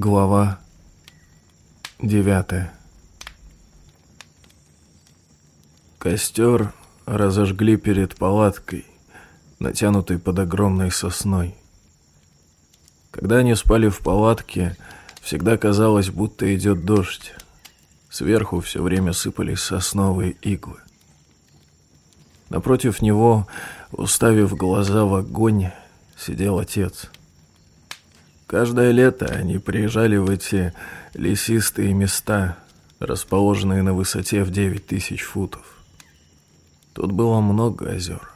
Глава девятая Костер разожгли перед палаткой, натянутой под огромной сосной. Когда они спали в палатке, всегда казалось, будто идет дождь. Сверху все время сыпались сосновые иглы. Напротив него, уставив глаза в огонь, сидел отец. Каждое лето они приезжали в эти лесистые места, расположенные на высоте в 9 тысяч футов. Тут было много озер.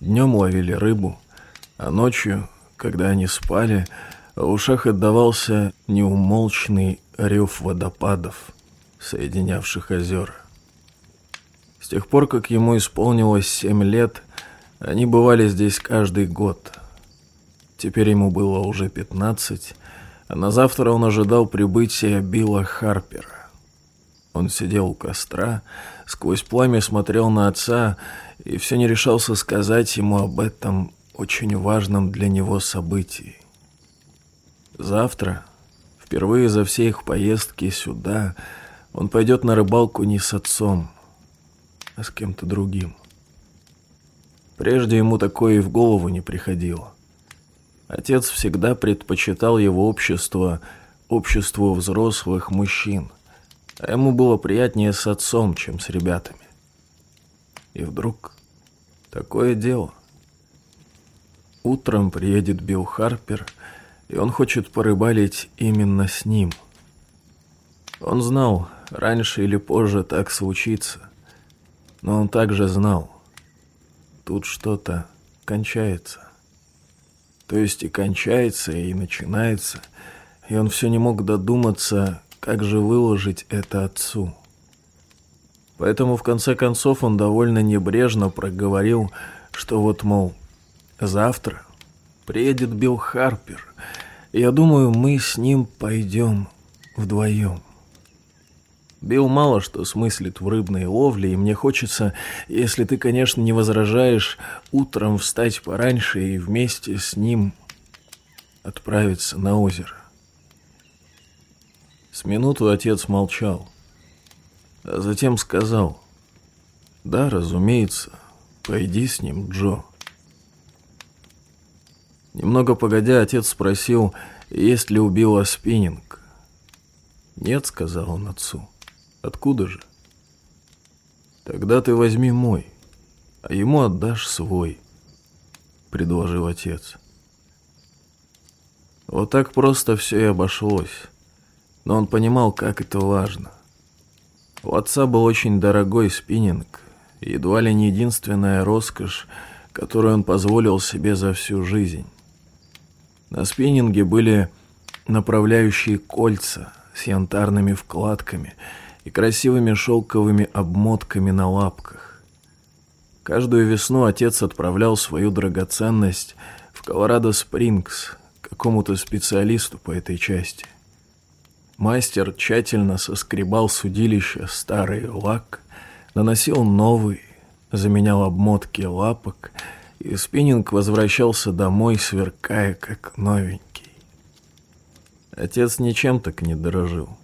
Днем ловили рыбу, а ночью, когда они спали, в ушах отдавался неумолчный рев водопадов, соединявших озера. С тех пор, как ему исполнилось семь лет, они бывали здесь каждый год. Теперь ему было уже пятнадцать, а на завтра он ожидал прибытия Билла Харпера. Он сидел у костра, сквозь пламя смотрел на отца и все не решался сказать ему об этом очень важном для него событии. Завтра, впервые за все их поездки сюда, он пойдет на рыбалку не с отцом, а с кем-то другим. Прежде ему такое и в голову не приходило. Отец всегда предпочитал его общество обществу взрослых мужчин, а ему было приятнее с отцом, чем с ребятами. И вдруг такое дело. Утром приедет Билл Харпер, и он хочет порыбалить именно с ним. Он знал, раньше или позже так случится. Но он также знал, тут что-то кончается. То есть и кончается, и начинается, и он все не мог додуматься, как же выложить это отцу. Поэтому в конце концов он довольно небрежно проговорил, что вот, мол, завтра приедет Билл Харпер, я думаю, мы с ним пойдем вдвоем. Билл мало что смыслит в рыбной ловле, и мне хочется, если ты, конечно, не возражаешь, утром встать пораньше и вместе с ним отправиться на озеро. С минуту отец молчал, а затем сказал, «Да, разумеется, пойди с ним, Джо». Немного погодя, отец спросил, есть ли у Билла спиннинг. «Нет», — сказал он отцу. Откуда же? Тогда ты возьми мой, а ему отдашь свой, предложил отец. Вот так просто все и обошлось. Но он понимал, как это важно. У отца был очень дорогой спиннинг, едва ли не единственная роскошь, которую он позволил себе за всю жизнь. На спиннинге были направляющие кольца с янтарными вкладками – и красивыми шелковыми обмотками на лапках. Каждую весну отец отправлял свою драгоценность в Колорадо-Спрингс какому-то специалисту по этой части. Мастер тщательно соскребал с удилища старый лак, наносил новый, заменял обмотки лапок, и спиннинг возвращался домой, сверкая как новенький. Отец ничем так не дорожил.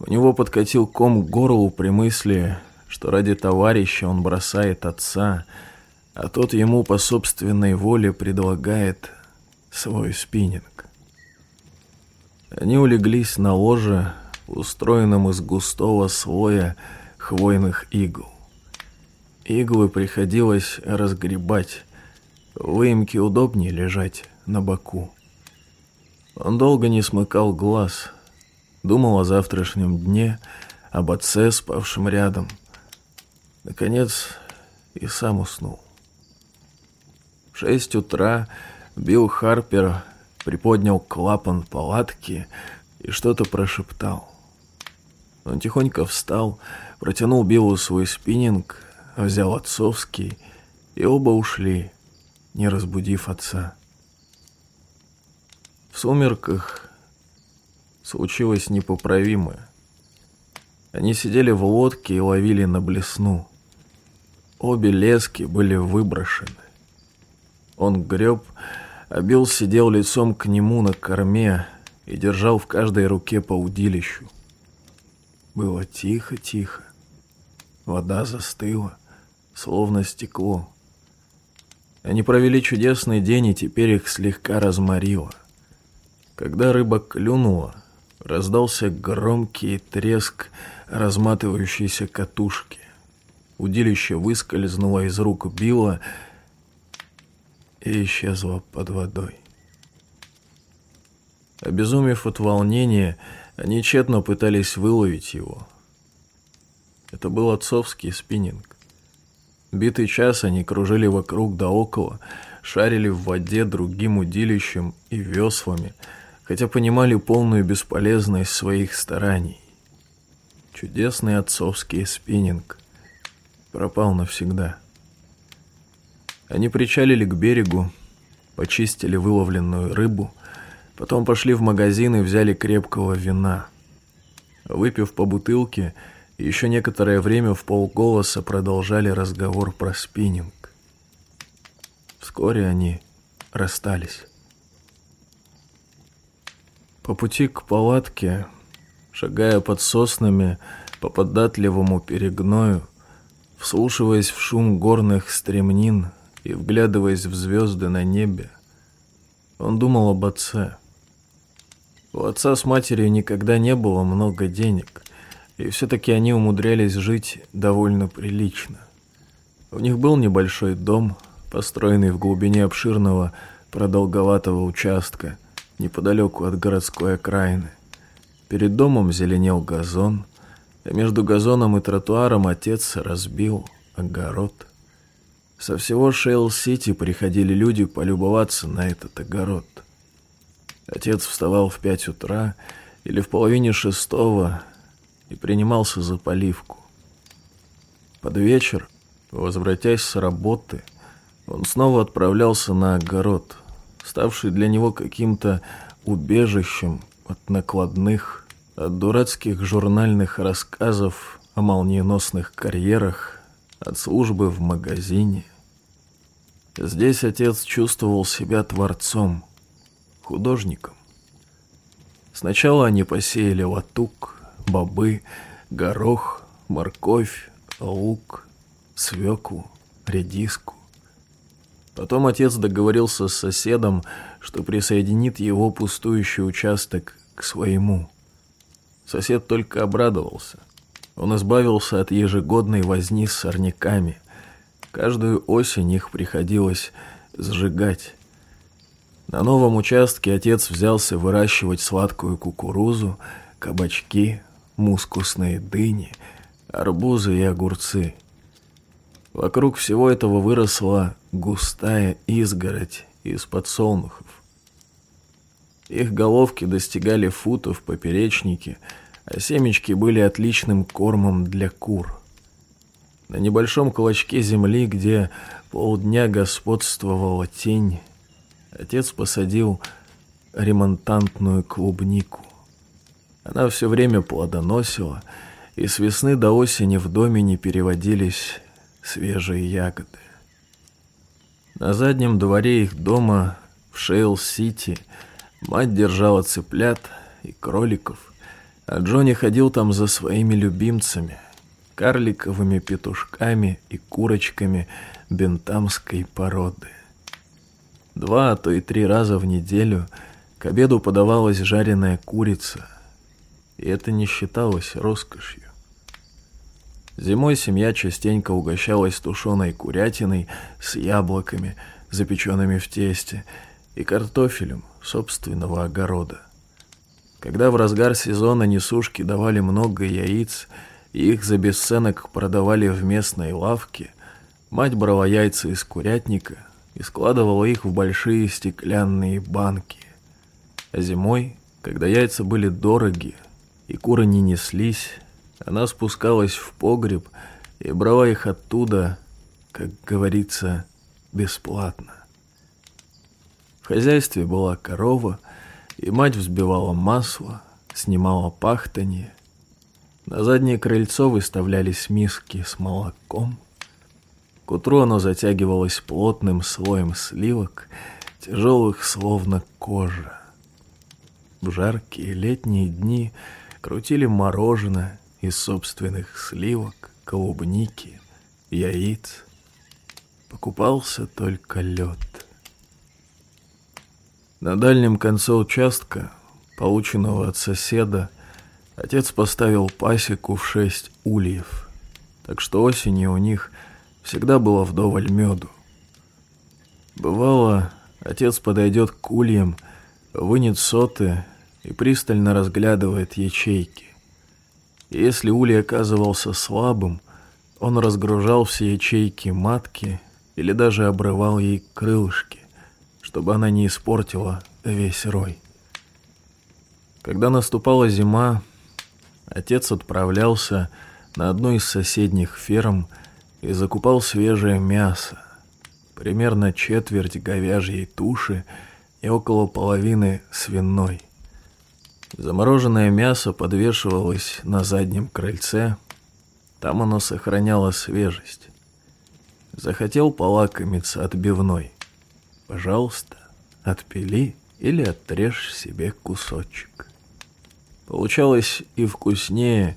У него подкатил ком к горлу при мысли, что ради товарища он бросает отца, а тот ему по собственной воле предлагает свой спиннинг. Они улеглись на ложе, устроенном из густого слоя хвойных игл. Иглы приходилось разгребать, выемки удобнее лежать на боку. Он долго не смыкал глаз, Думал о завтрашнем дне, об отце, спавшем рядом. Наконец, и сам уснул. В шесть утра Билл Харпер приподнял клапан палатки и что-то прошептал. Он тихонько встал, протянул Биллу свой спиннинг, взял отцовский, и оба ушли, не разбудив отца. В сумерках случилось непоправимое. Они сидели в лодке и ловили на блесну. Обе лески были выброшены. Он греб, а Билл сидел лицом к нему на корме и держал в каждой руке по удилищу. Было тихо-тихо. Вода застыла, словно стекло. Они провели чудесный день, и теперь их слегка разморило. Когда рыба клюнула, раздался громкий треск разматывающейся катушки. Удилище выскользнуло из рук Билла и исчезло под водой. Обезумев от волнения, они тщетно пытались выловить его. Это был отцовский спиннинг. Битый час они кружили вокруг да около, шарили в воде другим удилищем и веслами, хотя понимали полную бесполезность своих стараний. Чудесный отцовский спиннинг пропал навсегда. Они причалили к берегу, почистили выловленную рыбу, потом пошли в магазин и взяли крепкого вина. Выпив по бутылке, еще некоторое время в полголоса продолжали разговор про спиннинг. Вскоре они расстались. По пути к палатке шагая под соснами по податливому перегною, вслушиваясь в шум горных стремнин и вглядываясь в звезды на небе, он думал об отце. У отца с матерью никогда не было много денег, и все-таки они умудрялись жить довольно прилично. У них был небольшой дом, построенный в глубине обширного продолговатого участка, неподалеку от городской окраины. Перед домом зеленел газон, а между газоном и тротуаром отец разбил огород. Со всего Шейл-Сити приходили люди полюбоваться на этот огород. Отец вставал в пять утра или в половине шестого и принимался за поливку. Под вечер, возвратясь с работы, он снова отправлялся на огород, ставший для него каким-то убежищем от накладных, от дурацких журнальных рассказов о молниеносных карьерах, от службы в магазине. Здесь отец чувствовал себя творцом, художником. Сначала они посеяли латук, бобы, горох, морковь, лук, свеклу, редиску. Потом отец договорился с соседом, что присоединит его пустующий участок к своему. Сосед только обрадовался. Он избавился от ежегодной возни с сорняками. Каждую осень их приходилось сжигать. На новом участке отец взялся выращивать сладкую кукурузу, кабачки, мускусные дыни, арбузы и огурцы. Вокруг всего этого выросла густая изгородь из подсолнухов. Их головки достигали футов поперечнике, а семечки были отличным кормом для кур. На небольшом клочке земли, где полдня господствовала тень, отец посадил ремонтантную клубнику. Она все время плодоносила, и с весны до осени в доме не переводились свежие ягоды. На заднем дворе их дома в Шейл-Сити – Мать держала цыплят и кроликов, а Джонни ходил там за своими любимцами, карликовыми петушками и курочками бентамской породы. Два, а то и три раза в неделю к обеду подавалась жареная курица, и это не считалось роскошью. Зимой семья частенько угощалась тушеной курятиной с яблоками, запеченными в тесте, и картофелем собственного огорода. Когда в разгар сезона несушки давали много яиц, и их за бесценок продавали в местной лавке, мать брала яйца из курятника и складывала их в большие стеклянные банки. А зимой, когда яйца были дороги и куры не неслись, она спускалась в погреб и брала их оттуда, как говорится, бесплатно хозяйстве была корова, и мать взбивала масло, снимала пахтанье. На заднее крыльцо выставлялись миски с молоком. К утру оно затягивалось плотным слоем сливок, тяжелых словно кожа. в жаркие летние дни крутили мороженое из собственных сливок, клубники, яиц. Покупался только лед. На дальнем конце участка, полученного от соседа, отец поставил пасеку в шесть ульев, так что осенью у них всегда было вдоволь меду. Бывало, отец подойдет к ульям, вынет соты и пристально разглядывает ячейки. Если улей оказывался слабым, он разгружал все ячейки матки или даже обрывал ей крылышки чтобы она не испортила весь рой. Когда наступала зима, отец отправлялся на одну из соседних ферм и закупал свежее мясо, примерно четверть говяжьей туши и около половины свиной. Замороженное мясо подвешивалось на заднем крыльце, там оно сохраняло свежесть. Захотел полакомиться отбивной. Пожалуйста, отпили или отрежь себе кусочек. Получалось и вкуснее,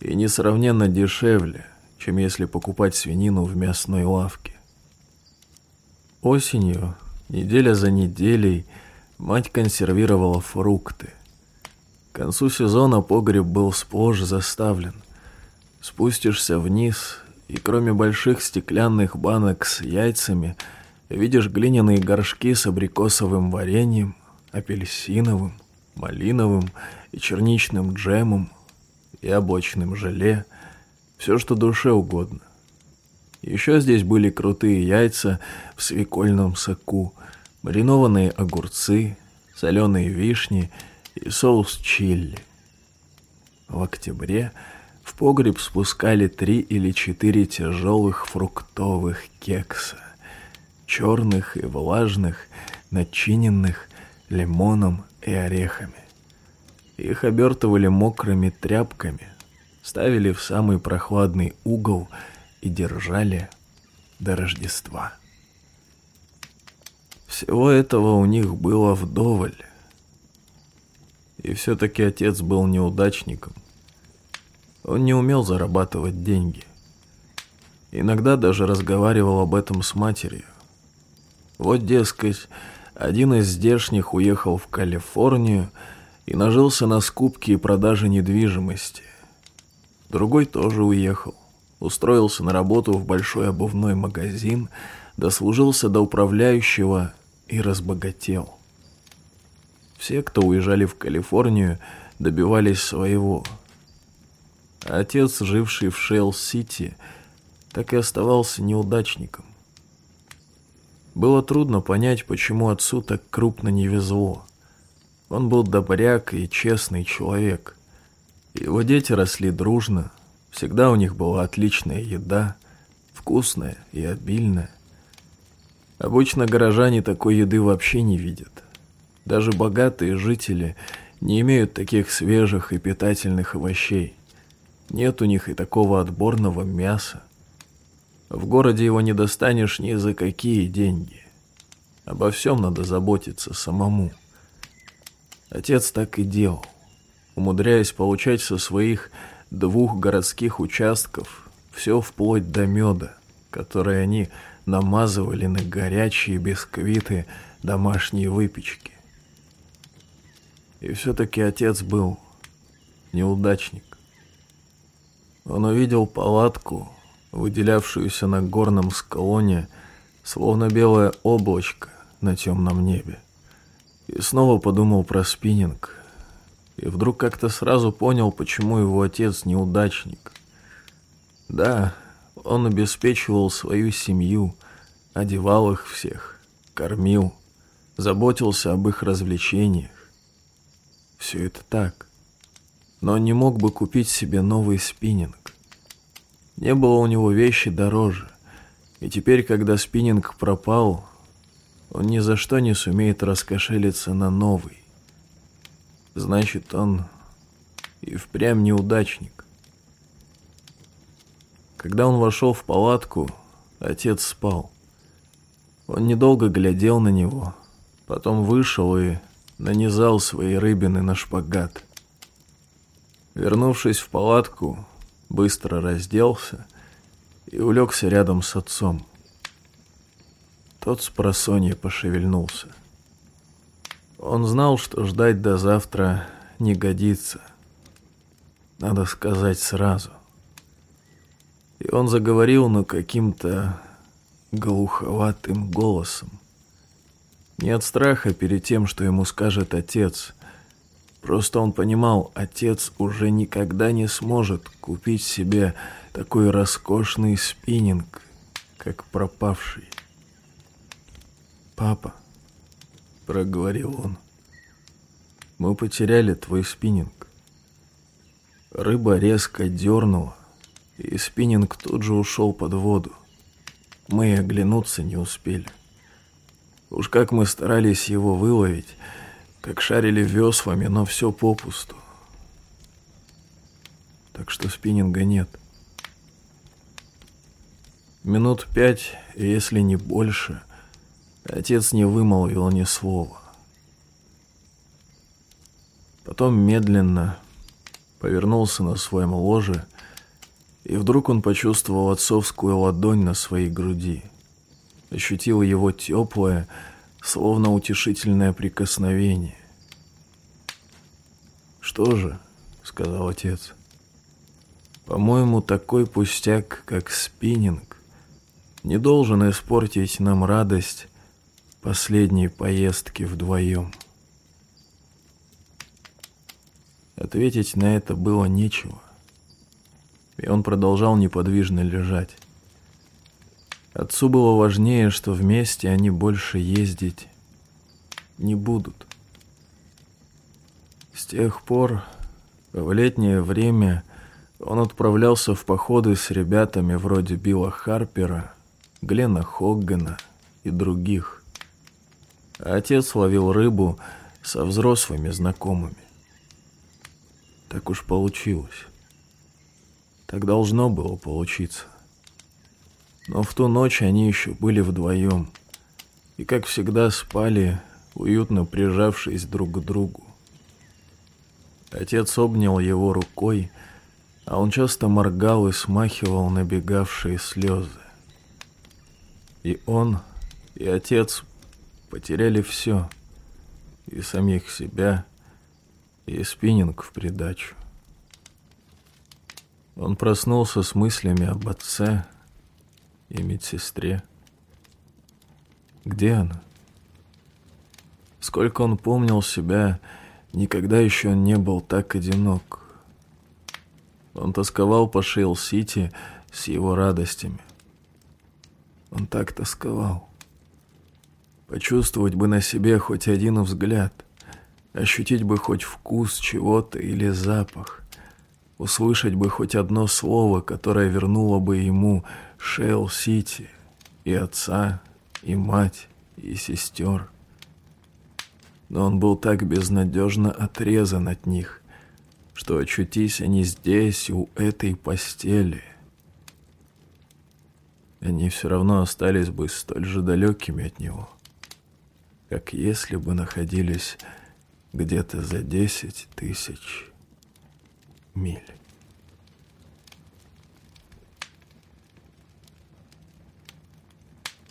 и несравненно дешевле, чем если покупать свинину в мясной лавке. Осенью, неделя за неделей, мать консервировала фрукты. К концу сезона погреб был сплошь заставлен. Спустишься вниз, и кроме больших стеклянных банок с яйцами – Видишь глиняные горшки с абрикосовым вареньем, апельсиновым, малиновым и черничным джемом, яблочным желе, все, что душе угодно. Еще здесь были крутые яйца в свекольном соку, маринованные огурцы, соленые вишни и соус чилли. В октябре в погреб спускали три или четыре тяжелых фруктовых кекса черных и влажных, начиненных лимоном и орехами. Их обертывали мокрыми тряпками, ставили в самый прохладный угол и держали до Рождества. Всего этого у них было вдоволь. И все-таки отец был неудачником. Он не умел зарабатывать деньги. Иногда даже разговаривал об этом с матерью. Вот, дескать, один из здешних уехал в Калифорнию и нажился на скупке и продаже недвижимости. Другой тоже уехал, устроился на работу в большой обувной магазин, дослужился до управляющего и разбогател. Все, кто уезжали в Калифорнию, добивались своего. отец, живший в Шелл-Сити, так и оставался неудачником. Было трудно понять, почему отцу так крупно не везло. Он был добряк и честный человек. Его дети росли дружно, всегда у них была отличная еда, вкусная и обильная. Обычно горожане такой еды вообще не видят. Даже богатые жители не имеют таких свежих и питательных овощей. Нет у них и такого отборного мяса. В городе его не достанешь ни за какие деньги. Обо всем надо заботиться самому. Отец так и делал, умудряясь получать со своих двух городских участков все вплоть до меда, который они намазывали на горячие бисквиты домашней выпечки. И все-таки отец был неудачник. Он увидел палатку, выделявшуюся на горном склоне, словно белое облачко на темном небе. И снова подумал про спиннинг. И вдруг как-то сразу понял, почему его отец неудачник. Да, он обеспечивал свою семью, одевал их всех, кормил, заботился об их развлечениях. Все это так. Но не мог бы купить себе новый спиннинг. Не было у него вещи дороже. И теперь, когда спиннинг пропал, он ни за что не сумеет раскошелиться на новый. Значит, он и впрямь неудачник. Когда он вошел в палатку, отец спал. Он недолго глядел на него, потом вышел и нанизал свои рыбины на шпагат. Вернувшись в палатку, быстро разделся и улегся рядом с отцом. Тот с просонья пошевельнулся. Он знал, что ждать до завтра не годится. Надо сказать сразу. И он заговорил, но каким-то глуховатым голосом. Не от страха перед тем, что ему скажет отец. Просто он понимал, отец уже никогда не сможет купить себе такой роскошный спиннинг, как пропавший. «Папа», — проговорил он, — «мы потеряли твой спиннинг». Рыба резко дернула, и спиннинг тут же ушел под воду. Мы оглянуться не успели. Уж как мы старались его выловить, как шарили веслами, но все попусту. Так что спиннинга нет. Минут пять, если не больше, отец не вымолвил ни слова. Потом медленно повернулся на своем ложе, и вдруг он почувствовал отцовскую ладонь на своей груди — ощутил его теплое, словно утешительное прикосновение. «Что же?» — сказал отец. «По-моему, такой пустяк, как спиннинг, не должен испортить нам радость последней поездки вдвоем». Ответить на это было нечего, и он продолжал неподвижно лежать. Отцу было важнее, что вместе они больше ездить не будут. С тех пор, в летнее время, он отправлялся в походы с ребятами вроде Билла Харпера, Глена Хоггана и других. А отец ловил рыбу со взрослыми знакомыми. Так уж получилось. Так должно было получиться. Но в ту ночь они еще были вдвоем. И, как всегда, спали, уютно прижавшись друг к другу. Отец обнял его рукой, а он часто моргал и смахивал набегавшие слезы. И он, и отец потеряли все, и самих себя, и спиннинг в придачу. Он проснулся с мыслями об отце, и медсестре. Где она? Сколько он помнил себя, никогда еще не был так одинок. Он тосковал по Шейл-Сити с его радостями. Он так тосковал. Почувствовать бы на себе хоть один взгляд, ощутить бы хоть вкус чего-то или запах, услышать бы хоть одно слово, которое вернуло бы ему Шейл-Сити, и отца, и мать, и сестер. Но он был так безнадежно отрезан от них, что очутись они здесь, у этой постели. Они все равно остались бы столь же далекими от него, как если бы находились где-то за десять тысяч миль.